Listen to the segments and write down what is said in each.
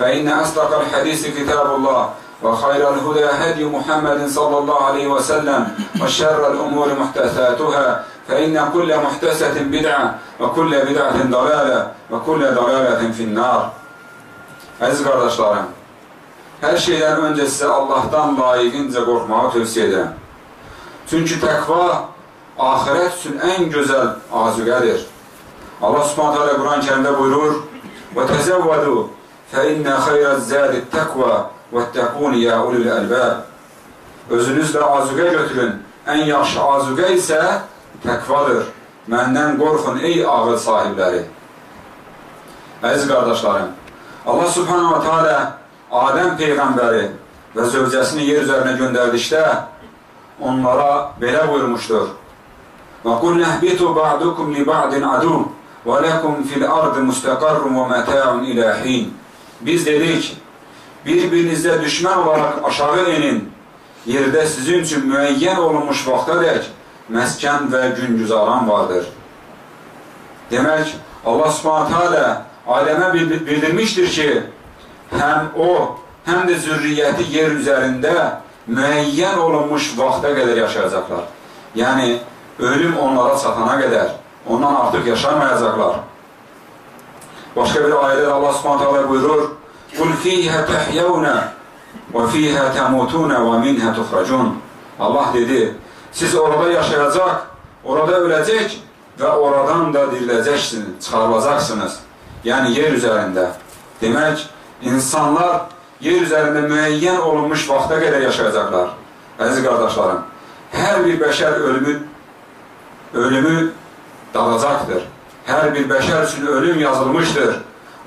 فإن أصدق الحديث كتاب الله وخير الهدى هدي محمد صلى الله عليه وسلم وشر الأمور محدثاتها فإن كل محدثة بدعة وكل بدعة ضلالة وكل ضلالة في النار Əziz qardaşlarım, hər şeydən öncə sizə Allahdan layiqincə qorxmağı tövsiyə edirəm. Çünki təqva axirət üçün ən gözəl azüqədir. Allah subhanət hələ Quran-ı kərimdə buyurur, وَتَزَوَّدُوا فَإِنَّ خَيْرَ الزَّادِ التَّقْوَى وَاتَّقُونِ يَا أُولِي الْأَلْبَابِ Özünüzlə azüqə götürün. Ən yaxşı azüqə isə təqvadır. Məndən qorxun ey ağıl sahibləri. Əziz qardaşlarım, Allah subhanahu wa ta'ala Adəm Peyğəmbəri və zövcəsini yer üzərinə göndərdikdə onlara belə buyurmuşdur. Və qul nəhbitu ba'dukum li ba'din adu və ləkum fil ardı müstəqarrun və mətəun ilahin. Biz dedik, bir-birinizdə düşmən olaraq aşağı inin, yerdə sizin üçün müəyyən olunmuş vaxta dək məskən və gün güzaran vardır. Demək, Allah subhanətə alə Adəmə bildirmişdir ki, həm o, həm də zürriyyəti yer üzərində müəyyən olunmuş vaxta qədər yaşayacaqlar. Yəni, ölüm onlara çatana qədər, ondan artıq yaşamayacaqlar. Başqa bir ayədə Allah subhanət hələ buyurur, Qul fiyhə təhyəvnə və fiyhə təmutunə və minhə tuxracun. Allah dedi, siz orada yaşayacaq, orada öləcək və oradan da diriləcəksiniz, çıxarılacaqsınız. Yəni, yer üzərində. Demək, insanlar yer üzərində müəyyən olunmuş vaxta qədər yaşayacaqlar. Əziz qardaşlarım, hər bir bəşər ölümü, ölümü dalacaqdır. Hər bir bəşər üçün ölüm yazılmışdır.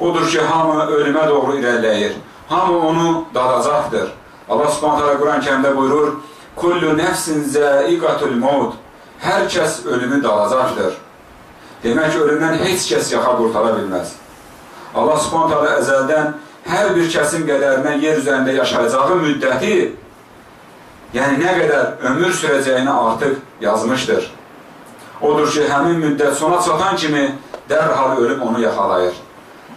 Odur ki, hamı ölümə doğru irəliləyir. Hamı onu dalacaqdır. Allah subhanətələ Quran kəmdə buyurur, Kullu nəfsin zəiqatul mavd. Hər kəs ölümü dalacaqdır. Demək, ölümdən heç kəs yaxa qurtara bilməz. Allah subhanət hələ əzəldən hər bir kəsin qədərinə yer üzərində yaşayacağı müddəti, yəni nə qədər ömür sürəcəyini artıq yazmışdır. Odur ki, həmin müddət sona çatan kimi dərhal ölüm onu yaxalayır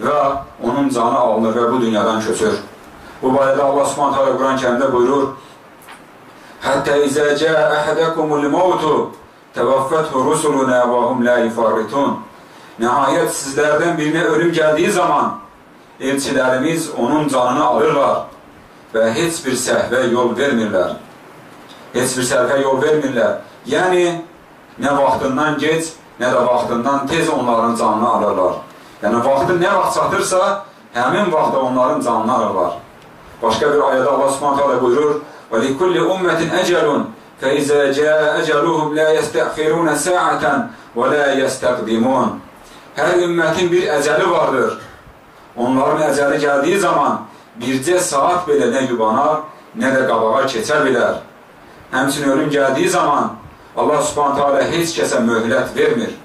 və onun canı alınır və bu dünyadan köçür. Bu barədə Allah subhanət hələ Quran kəmdə buyurur, Həttə izə cə əhədəkumul mavtu təvəffəthu rusulunə və hum lə yufarritun. Nəhayət sizlərdən birinə ölüm gəldiyi zaman elçilərimiz onun canını alırlar və heç bir səhvə yol vermirlər. Heç bir səhvə yol vermirlər. Yəni, nə vaxtından geç, nə də vaxtından tez onların canını alırlar. Yəni, vaxtı nə vaxt çatırsa, həmin vaxtda onların canını alırlar. Başqa bir ayədə Allah subhanətə buyurur, وَلِكُلِّ أُمَّةٍ أَجَلٌ فَإِذَا جَاءَ أَجَلُهُمْ لَا يَسْتَأْخِرُونَ سَاعَةً وَلَا يَسْتَقْدِمُونَ Hər ümmətin bir əcəli vardır. Onların əcəli gəldiyi zaman bircə saat belə nə yubanar, nə də qabağa keçə bilər. Həmçinin ölüm gəldiyi zaman Allah subhanətə alə heç kəsə möhlət vermir.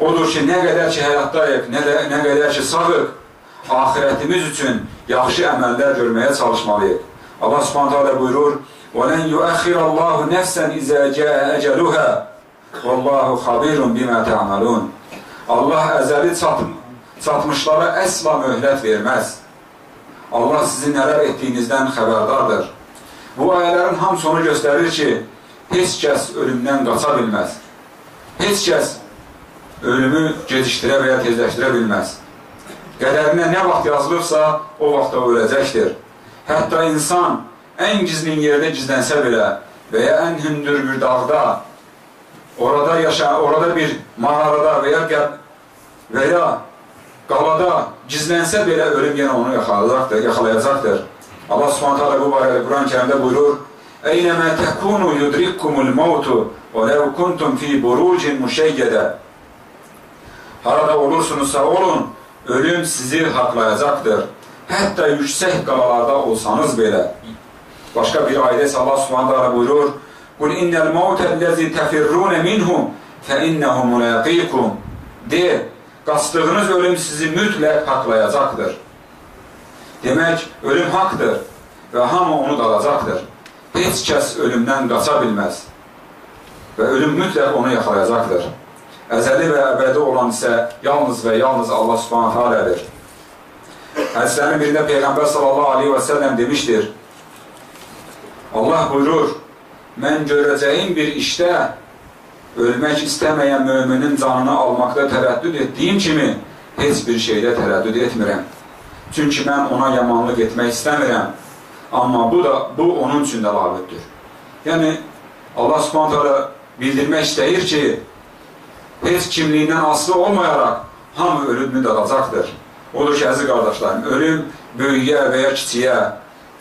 Odur ki, nə qədər ki, həyatdayıq, nə, də, nə qədər ki, sağıq, ahirətimiz üçün yaxşı əməllər görməyə çalışmalıyıq. Allah subhanətə alə buyurur, وَلَنْ يُؤَخِرَ اللّٰهُ نَفْسًا إِذَا جَاءَ أَجَلُهَا وَاللّٰهُ خَبِيرٌ بِمَا تَعْمَلُونَ Allah əzəli çatm çatmışlara əsla möhlət verməz. Allah sizin nələr etdiyinizdən xəbərdardır. Bu ayələrin hamısı onu göstərir ki, heç kəs ölümdən qaça bilməz. Heç kəs ölümü gecişdirə və ya tezləşdirə bilməz. Qədərinə nə vaxt yazılıbsa, o vaxtda öləcəkdir. Hətta insan ən gizlin yerdə gizlənsə belə və ya ən hündür bir dağda, orada yaşa, orada bir mağarada və ya və ya qalada gizlənsə belə ölüm yenə onu yaxalayacaqdır, yaxalayacaqdır. Allah Subhanahu taala bu barədə Quran-Kərimdə buyurur: "Eynəmə təkunu yudrikkumul mautu və law kuntum fi burucin müşeyyədə." Harada olursunuzsa olun, ölüm sizi haqlayacaqdır. Hətta yüksək qalalarda olsanız belə. Başqa bir ayədə isə Allah Subhanahu taala buyurur: "Qul innel mautellezî tefirrûne minhu fe innehu mulaqikum." De, qaçdığınız ölüm sizi mütləq haqlayacaqdır. Demək, ölüm haqdır və hamı onu dalacaqdır. Heç kəs ölümdən qaça bilməz və ölüm mütləq onu yaxalayacaqdır. Əzəli və əbədi olan isə yalnız və yalnız Allah subhanətə alədir. Hədislərin birində Peyğəmbər sallallahu aleyhi və səlləm demişdir, Allah buyurur, mən görəcəyim bir işdə ölmək istəməyən müminin canını almaqda tərəddüd etdiyim kimi heç bir şeydə tərəddüd etmirəm. Çünki mən ona yamanlıq etmək istəmirəm. Amma bu da bu onun üçün də labiddir. Yəni Allah Subhanahu bildirmək istəyir ki, heç kimliyindən asılı olmayaraq hamı ölümünü dadacaqdır. Odur ki, əziz qardaşlarım, ölüm böyüyə və ya kiçiyə,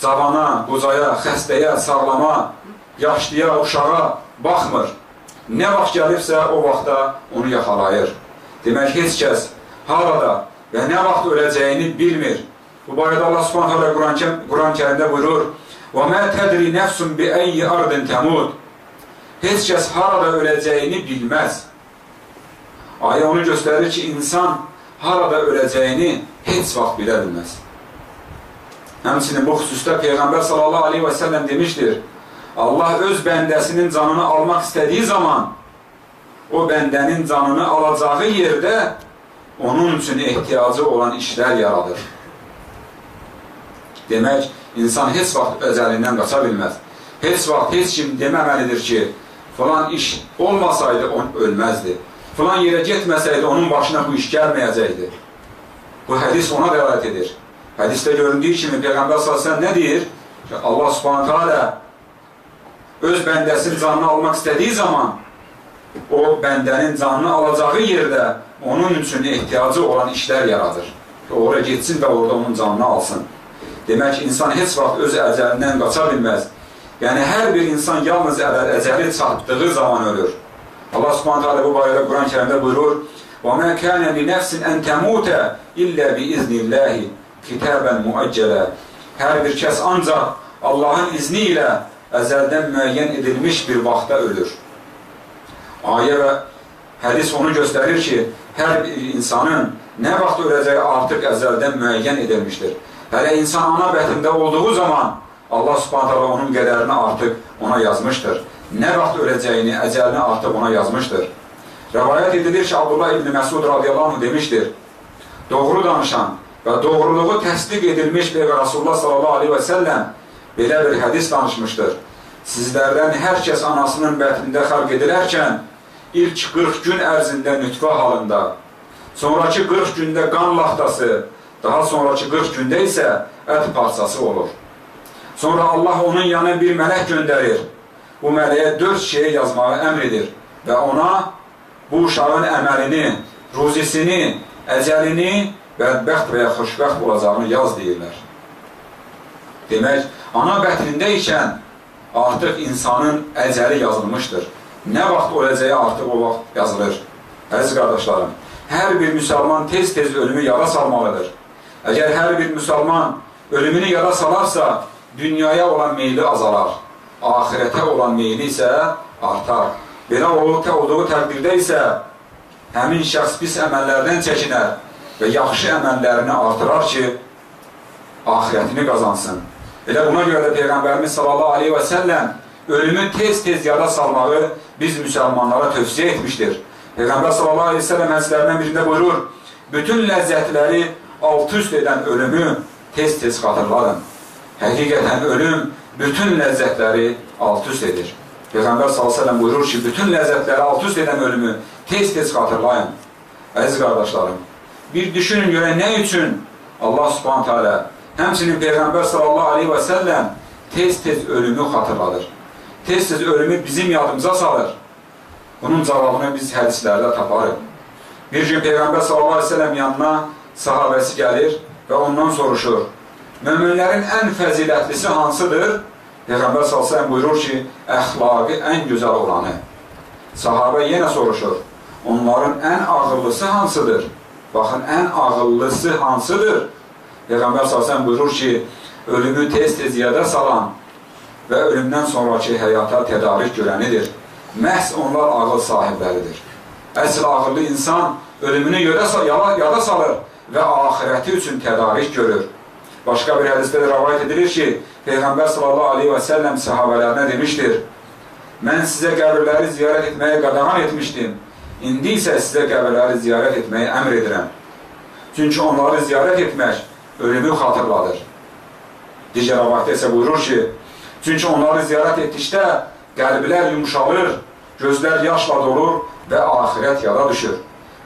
cavana, quzaya, xəstəyə, sağlama, yaşlıya, uşağa baxmır. Nə vaxt gəlirsə, o vaxtda onu yaxalayır. Demək, heç kəs harada və nə vaxt öləcəyini bilmir. Bu barədə Allah Subhanahu Quran-Kərimdə buyurur: "Və mə tədri nəfsun bi ayyi ardin tamud." Heç kəs harada öləcəyini bilməz. Ayə onu göstərir ki, insan harada öləcəyini heç vaxt bilə bilməz. Həmçinin bu xüsusda Peyğəmbər sallallahu aleyhi və səlləm demişdir, Allah öz bəndəsinin canını almaq istədiyi zaman o bəndənin canını alacağı yerdə onun üçün ehtiyacı olan işlər yaradır. Demək, insan heç vaxt özəlindən qaça bilməz. Heç vaxt heç kim deməməlidir ki, falan iş olmasaydı on ölməzdi. Falan yerə getməsəydi onun başına bu iş gəlməyəcəkdi. Bu hədis ona dəvət edir. Hədisdə göründüyü kimi Peyğəmbər s.ə.v nə deyir? Ki, Allah subhanətə alə öz bəndəsinin canını almaq istədiyi zaman o bəndənin canını alacağı yerdə onun üçün ehtiyacı olan işlər yaradır. Oraya getsin və orada onun canını alsın. Demək, insan heç vaxt öz əcəlindən qaça bilməz. Yəni, hər bir insan yalnız əcəli çatdığı zaman ölür. Allah subhanətə alə bu barədə Quran-ı kərimdə buyurur وَمَا كَانَ لِنَفْسٍ أَنْ تَمُوتَ إِلَّا بِإِذْنِ اللّٰهِ كِتَابًا مُؤَجَّلًا Hər bir kəs ancaq Allahın izni ilə əzəldən müəyyən edilmiş bir vaxtda ölür. Ayə və hədis onu göstərir ki, hər bir insanın nə vaxt öləcəyi artıq əzəldən müəyyən edilmişdir. Hələ insan ana bətində olduğu zaman Allah subhanətələ onun qədərini artıq ona yazmışdır. Nə vaxt öləcəyini, əcəlini artıq ona yazmışdır. Rəvayət edilir ki, Abdullah ibn Məsud radiyallahu demişdir. Doğru danışan və doğruluğu təsdiq edilmiş Peyğəmbər Rasulullah sallallahu aleyhi və səlləm belə bir hədis danışmışdır. Sizlərdən hər kəs anasının bətnində xalq edilərkən ilk 40 gün ərzində nütfə halında, sonraki 40 gündə qan laxtası, daha sonraki 40 gündə isə ət parçası olur. Sonra Allah onun yanına bir mələk göndərir. Bu mələyə dörd şeyi yazmağı əmr edir və ona bu uşağın əməlini, ruzisini, əcəlini bədbəxt və ya xoşbəxt olacağını yaz deyirlər. Demək, ana bətnində ikən artıq insanın əcəli yazılmışdır. Nə vaxt öləcəyi artıq o vaxt yazılır. Əziz qardaşlarım, hər bir müsəlman tez-tez ölümü yara salmalıdır. Əgər hər bir müsəlman ölümünü yara salarsa, dünyaya olan meyli azalar, ahirətə olan meyli isə artar. Belə olduğu təqdirdə isə həmin şəxs pis əməllərdən çəkinər və yaxşı əməllərini artırar ki, ahirətini qazansın. Elə buna görə də Peyğəmbərimiz sallallahu aleyhi və səlləm ölümü tez-tez yada salmağı biz müsəlmanlara tövsiyə etmişdir. Peyğəmbər sallallahu aleyhi və səlləm hədislərindən birində buyurur, bütün ləzzətləri alt-üst edən ölümü tez-tez xatırladın. Həqiqətən ölüm bütün ləzzətləri alt-üst edir. Peyğəmbər s.ə.v buyurur ki, bütün ləzzətləri alt-üst edən ölümü tez-tez xatırlayın. Əziz qardaşlarım, bir düşünün görə nə üçün Allah subhanətə alə Həmçinin Peyğəmbər səlləm tez-tez ölümü xatırladır. Tez-tez ölümü bizim yadımıza salır. Bunun cavabını biz hədislərdə taparıq. Bir gün Peyğəmbər səlləm yanına sahabəsi gəlir və ondan soruşur. Möminlərin ən fəzilətlisi hansıdır? Peyğəmbər sallallahu buyurur ki, əxlaqı ən gözəl olanı. Sahabə yenə soruşur. Onların ən ağıllısı hansıdır? Baxın, ən ağıllısı hansıdır? Peyğəmbər sallallahu buyurur ki, ölümü tez-tez yada salan və ölümdən sonraki həyata tədarik görənidir. Məhz onlar ağıl sahibləridir. Əsl ağıllı insan ölümünü yada, yada salır və axirəti üçün tədarik görür. Başqa bir hədisdə də rəvayət edilir ki, Peyğəmbər sallallahu aleyhi və səlləm səhabələrinə demişdir, mən sizə qəbirləri ziyarət etməyə qadağan etmişdim, indi isə sizə qəbirləri ziyarət etməyi əmr edirəm. Çünki onları ziyarət etmək ölümü xatırladır. Digər rəvayətdə isə buyurur ki, çünki onları ziyarət etdikdə qəlblər yumuşalır, gözlər yaşla dolur və axirət yada düşür.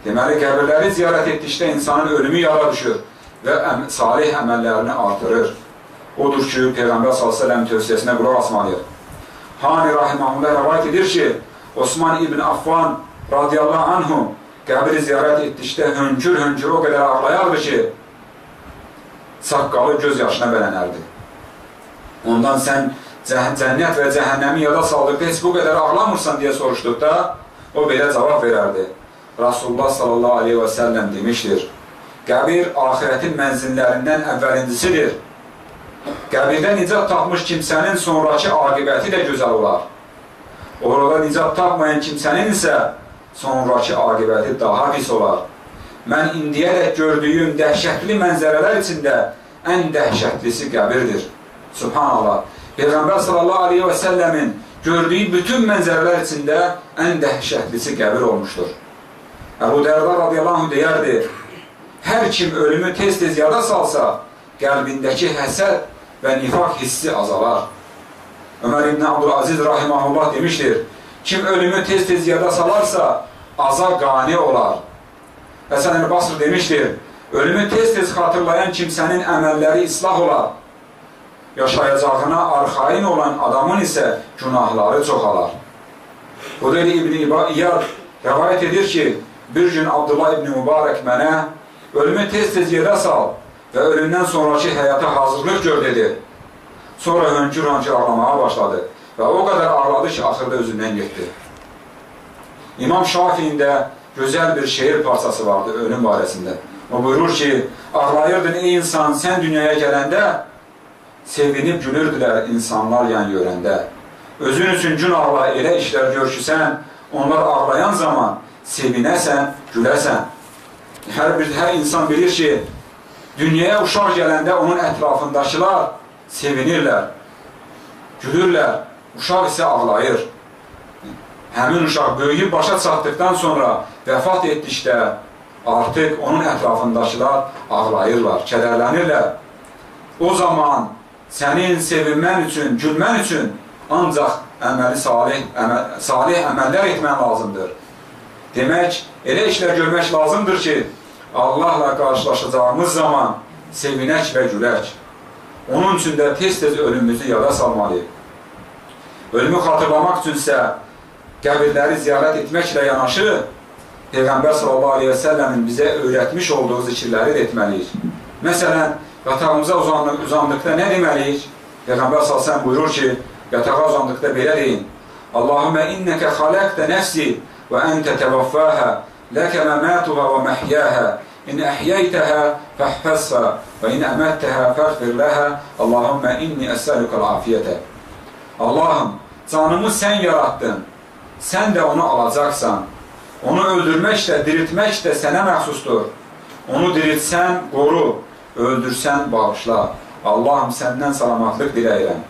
Deməli, qəbirləri ziyarət etdikdə insanın ölümü yada düşür və əm salih əməllərini artırır. Odur ki, Peyğəmbər s.ə.v tövsiyəsinə qulaq asmalıyıq. Hani Rahimahullah rəvayət edir ki, Osman ibn Affan radiyallahu anhu qəbri ziyarət etdikdə hönkür-hönkür o qədər ağlayardı ki, saqqalı göz yaşına bələnərdi. Ondan sən cənnət və cəhənnəmi yada saldıqda heç bu qədər ağlamırsan deyə soruşduqda, o belə cavab verərdi. Rasulullah sallallahu aleyhi və səlləm demişdir, Qəbir axirətin mənzillərindən əvvəlincisidir. Qəbirdə nicat tapmış kimsənin sonraki aqibəti də gözəl olar. Orada nicat tapmayan kimsənin isə sonraki aqibəti daha pis olar. Mən indiyərək gördüyüm dəhşətli mənzərələr içində ən dəhşətlisi qəbirdir. Subhanallah. Peyğəmbər sallallahu aleyhi və səlləmin gördüyü bütün mənzərələr içində ən dəhşətlisi qəbir olmuşdur. Əbu Dərda radiyallahu anh deyərdi, hər kim ölümü tez-tez yada salsa, qəlbindəki həsəd və nifaq hissi azalar. Ömər İbn Abdülaziz rahiməhullah demişdir, kim ölümü tez-tez yada salarsa, aza qani olar. Həsən el-Basr demişdir, ölümü tez-tez xatırlayan kimsənin əməlləri islah olar. Yaşayacağına arxain olan adamın isə günahları çoxalar. Hudeyl İbn İyad rəvayət edir ki, bir gün Abdullah İbn Mübarək mənə Ölümü tez-tez yerə sal və ölümdən sonraki həyata hazırlıq gör dedi. Sonra hönkür-hönkür ağlamağa başladı və o qədər ağladı ki, axırda özündən getdi. İmam Şafiin də gözəl bir şeir parçası vardı ölüm barəsində. O buyurur ki, ağlayırdın ey insan, sən dünyaya gələndə, sevinib gülürdülər insanlar yan görəndə. Özün üçün gün ağla elə işlər gör ki, sən onlar ağlayan zaman sevinəsən, güləsən hər bir hər insan bilir ki, dünyaya uşaq gələndə onun ətrafındakılar sevinirlər, gülürlər, uşaq isə ağlayır. Həmin uşaq böyüyüb başa çatdıqdan sonra vəfat etdikdə artıq onun ətrafındakılar ağlayırlar, kədərlənirlər. O zaman sənin sevinmən üçün, gülmən üçün ancaq əməli salih, əməl, salih əməllər etmən lazımdır. Demək, elə işlər görmək lazımdır ki, Allahla qarşılaşacağımız zaman sevinək və gülək. Onun üçün də tez-tez ölümümüzü yada salmalıyıq. Ölümü xatırlamaq üçünsə qəbirləri ziyarət etməklə yanaşı Peyğəmbər səlləmin bizə öyrətmiş olduğu zikirləri etməliyik. Məsələn, yatağımıza uzandıqda nə deməliyik? Peyğəmbər sallallahu buyurur ki, yatağa uzandıqda belə deyin. Allahümə innəkə xaləqdə nəfsi ləkə məmətuvə və məhyəhə İn əhyəytəhə fəhfəsfə və in əməttəhə fəxfir ləhə Allahümmə inni əsəlükəl afiyyətə Allahım, canımı sən yarattın, sən də onu alacaqsan. Onu öldürmək də, diriltmək də sənə məxsusdur. Onu diriltsən, qoru, öldürsən, bağışla. Allahım, səndən salamatlıq diləyirəm.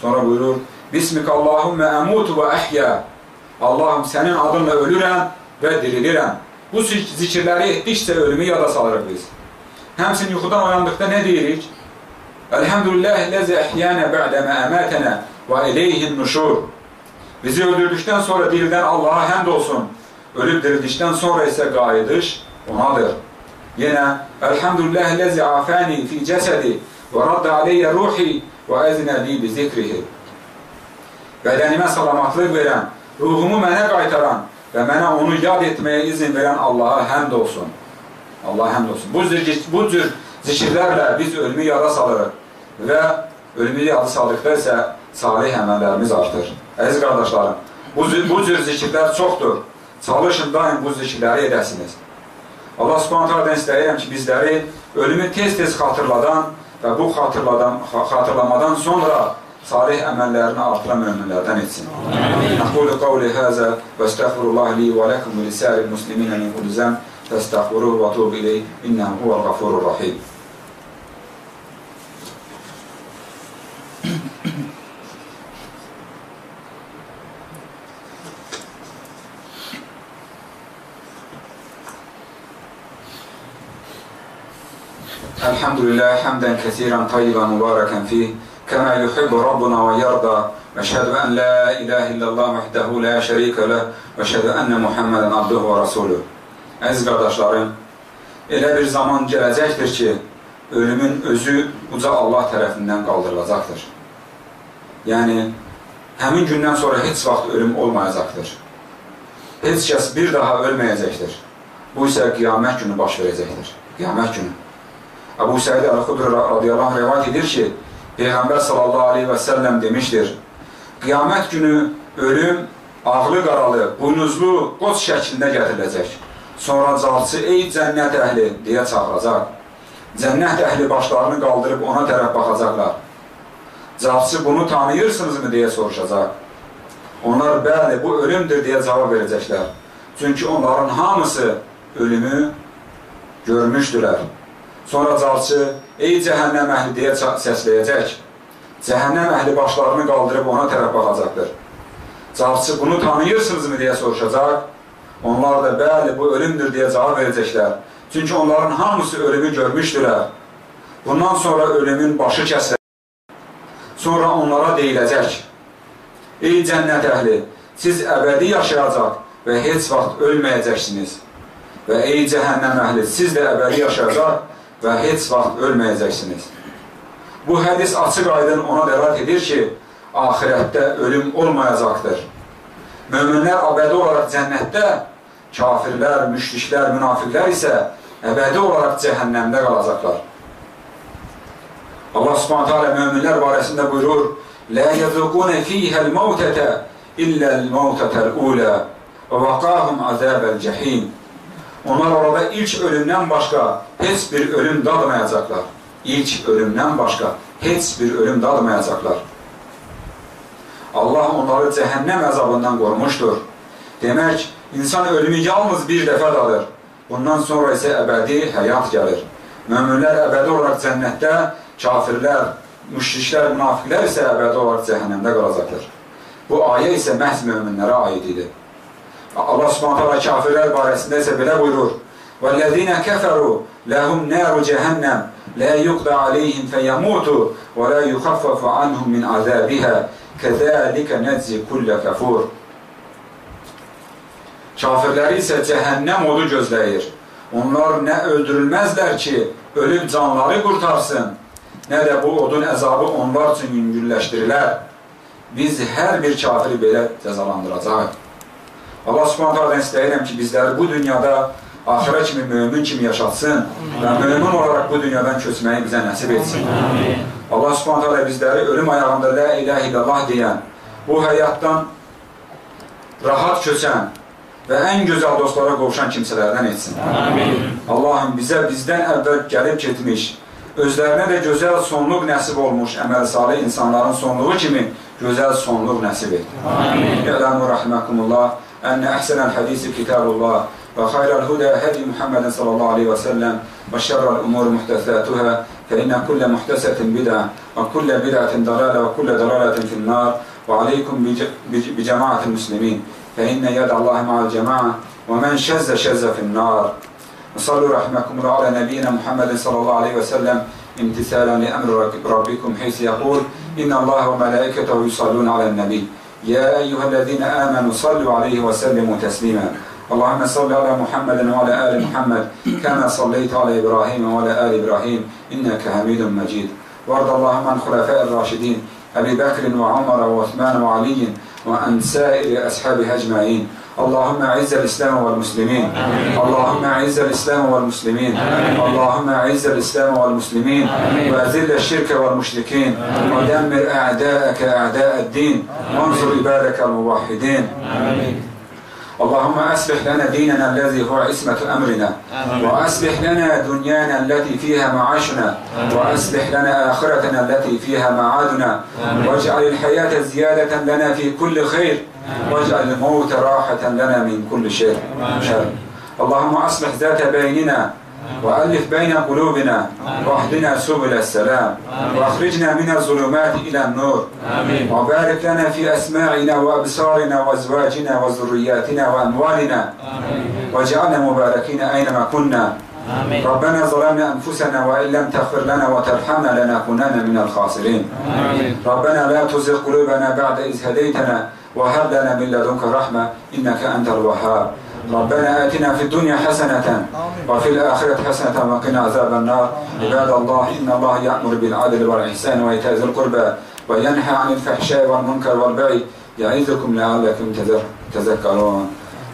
Sonra buyurur, Bismik Allahümmə əmutu və əhyə. Allahım, sənin adınla ölürəm və dirilirəm. Bu zikirləri etdikcə ölümü yada salırıq biz. Həmsin yuxudan oyandıqda nə deyirik? Elhamdülillah ləzi əhyənə bə'dəmə əmətənə və eləyhin nuşur. Bizi öldürdükdən sonra dirildən Allaha həmd olsun. Ölüb dirildikdən sonra isə qayıdış onadır. Yenə Elhamdülillah ləzi afəni fi cəsədi və raddə aleyyə ruhi və əzinə li bi zikrihi. Bədənimə salamatlıq verən, ruhumu mənə qaytaran və mənə onu yad etməyə izin verən Allaha həmd olsun. Allah həmd olsun. Bu cür, bu cür zikirlərlə biz ölümü yada salırıq və ölümü yada saldıqda isə salih əməllərimiz artır. Əziz qardaşlarım, bu, bu cür zikirlər çoxdur. Çalışın daim bu zikirləri edəsiniz. Allah subhanət hələ istəyirəm ki, bizləri ölümü tez-tez xatırladan və bu xatırladan, xatırlamadan sonra صالح أملارنا أقلمنا من لاتن etsin. نقول قولي هذا واستغفر الله لي ولكم ولسائر المسلمين من كل ذنب فاستغفروه وأتوب إليه إنه هو الغفور الرحيم الحمد لله حمدا كثيرا طيبا مباركا فيه كما يحب ربنا ويرضى واشهد ان لا اله الا الله وحده لا شريك له واشهد ان محمدا عبده ورسوله Əziz qardaşlarım, elə bir zaman gələcəkdir ki, ölümün özü uca Allah tərəfindən qaldırılacaqdır. Yəni, həmin gündən sonra heç vaxt ölüm olmayacaqdır. Heç kəs bir daha ölməyəcəkdir. Bu isə qiyamət günü baş verəcəkdir. Qiyamət günü. Əbu Səid Əl-Xudr radiyallahu anh rəvat edir ki, Peyğəmbər sallallahu aleyhi və səlləm demişdir, qiyamət günü ölüm ağlı qaralı, buynuzlu qoç şəklində gətiriləcək. Sonra calçı, ey cənnət əhli deyə çağıracaq. Cənnət əhli başlarını qaldırıb ona tərəf baxacaqlar. Calçı bunu tanıyırsınızmı deyə soruşacaq. Onlar bəli, bu ölümdür deyə cavab verəcəklər. Çünki onların hamısı ölümü görmüşdülər. Sonra calçı, ey cəhənnəm əhli deyə səsləyəcək. Cəhənnəm əhli başlarını qaldırıb ona tərəf baxacaqdır. Calçı, bunu tanıyırsınızmı deyə soruşacaq. Onlar da bəli, bu ölümdür deyə cavab verəcəklər. Çünki onların hamısı ölümü görmüşdülər. Bundan sonra ölümün başı kəsiləcək. Sonra onlara deyiləcək. Ey cənnət əhli, siz əbədi yaşayacaq və heç vaxt ölməyəcəksiniz. Və ey cəhənnəm əhli, siz də əbədi yaşayacaq və heç vaxt ölməyəcəksiniz. Bu hədis açıq aydın ona dəlat edir ki, ahirətdə ölüm olmayacaqdır. Möminlər əbədi olaraq cənnətdə, kafirlər, müşriklər, münafiqlər isə əbədi olaraq cəhənnəmdə qalacaqlar. Allah subhanətə alə möminlər barəsində buyurur, yəzuqunə fiyhəl mavtətə illəl mavtətəl ulə və vaqahum azəbəl cəhim. Onlar orada ilk ölümdən başqa heç bir ölüm dadmayacaqlar. İlk ölümdən başqa heç bir ölüm dadmayacaqlar. Allah onları cəhənnəm əzabından qormuşdur. Demək, insan ölümü yalnız bir dəfə dadır. Bundan sonra isə əbədi həyat gəlir. Möminlər əbədi olaraq cənnətdə, kafirlər, müşriklər, münafiqlər isə əbədi olaraq cəhənnəmdə qalacaqlar. Bu ayə isə məhz möminlərə aid idi. Allah Subhanahu taala kafirlər barəsində isə belə buyurur: "Vellezina keferu lahum naru cehennem la yuqda alayhim feyamutu ve la yukhaffafu anhum min azabiha kezalika najzi kulla kafur." Kafirləri isə cəhənnəm odu gözləyir. Onlar nə öldürülməzlər ki, ölüb canları qurtarsın, nə də bu odun əzabı onlar üçün yüngülləşdirilər. Biz hər bir kafiri belə cəzalandıracağıq. Allah subhanət haladan istəyirəm ki, bizləri bu dünyada axıra kimi mömin kimi yaşatsın və mömin olaraq bu dünyadan köçməyi bizə nəsib etsin. Allah subhanət hala bizləri ölüm ayağında lə iləh illallah deyən, bu həyatdan rahat köçən və ən gözəl dostlara qovuşan kimsələrdən etsin. Allahım bizə bizdən əvvəl gəlib getmiş, özlərinə də gözəl sonluq nəsib olmuş əməl salih insanların sonluğu kimi gözəl sonluq nəsib et. Amin. Yələmu rəhməkumullah. أن أحسن الحديث كتاب الله وخير الهدى هدي محمد صلى الله عليه وسلم وشر الأمور محدثاتها فإن كل محدثة بدعة وكل بدعة ضلالة وكل ضلالة في النار وعليكم بجماعة المسلمين فإن يد الله مع الجماعة ومن شز شز في النار. وصلوا رحمكم الله على نبينا محمد صلى الله عليه وسلم امتثالا لأمر ربكم حيث يقول إن الله وملائكته يصلون على النبي. يا أيها الذين آمنوا صلوا عليه وسلموا تسليما. اللهم صل على محمد وعلى آل محمد كما صليت على إبراهيم وعلى آل إبراهيم إنك حميد مجيد. وارض اللهم عن خلفاء الراشدين أبي بكر وعمر وعثمان وعلي وعن سائر أصحابه أجمعين. اللهم أعز الإسلام والمسلمين. اللهم أعز الإسلام والمسلمين. اللهم أعز الإسلام والمسلمين. وأذل الشرك والمشركين. ودمر أعداءك أعداء الدين. وانصر عبادك الموحدين. اللهم أصلح لنا ديننا الذي هو عصمة أمرنا. وأصلح لنا دنيانا التي فيها معاشنا. وأصلح لنا آخرتنا التي فيها معادنا. واجعل الحياة زيادة لنا في كل خير. واجعل الموت راحة لنا من كل شر. اللهم أصلح ذات بيننا وألف بين قلوبنا واهدنا سبل السلام. واخرجنا من الظلمات إلى النور. وبارك لنا في أسماعنا وأبصارنا وأزواجنا وذرياتنا وأموالنا. واجعلنا مباركين أينما كنا. آمين. ربنا ظلمنا أنفسنا وإن لم تغفر لنا وترحمنا لنكونن من الخاسرين. آمين. ربنا لا تزغ قلوبنا بعد إذ هديتنا وهب لنا من لدنك رحمة إنك أنت الوهاب. ربنا آتنا في الدنيا حسنة وفي الآخرة حسنة وقنا عذاب النار. عباد الله إن الله يأمر بالعدل والإحسان وإيتاء ذي القربى وينهى عن الفحشاء والمنكر والبغي يعظكم لعلكم تذكرون.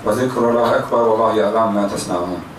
وذكر الله أكبر والله يعلم ما تصنعون.